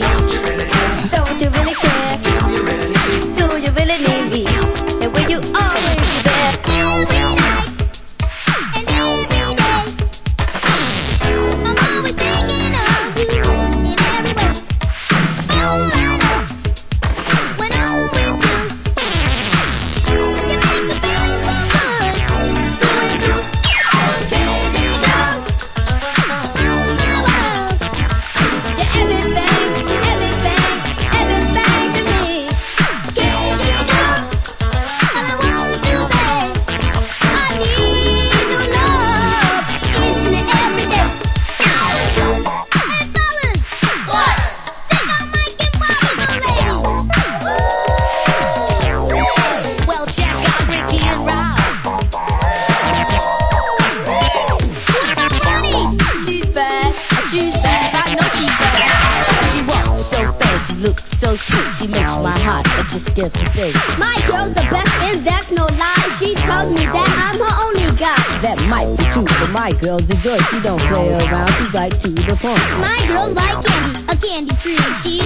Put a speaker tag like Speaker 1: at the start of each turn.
Speaker 1: Don't you really care? Don't you really care? Do you really? But you skip the face.
Speaker 2: My girl's the best, and that's no lie. She tells me that I'm her only guy.
Speaker 1: That might be true, but my girl's a joy. She don't play around, she's right to the point.
Speaker 2: My girl's like candy, a candy tree. She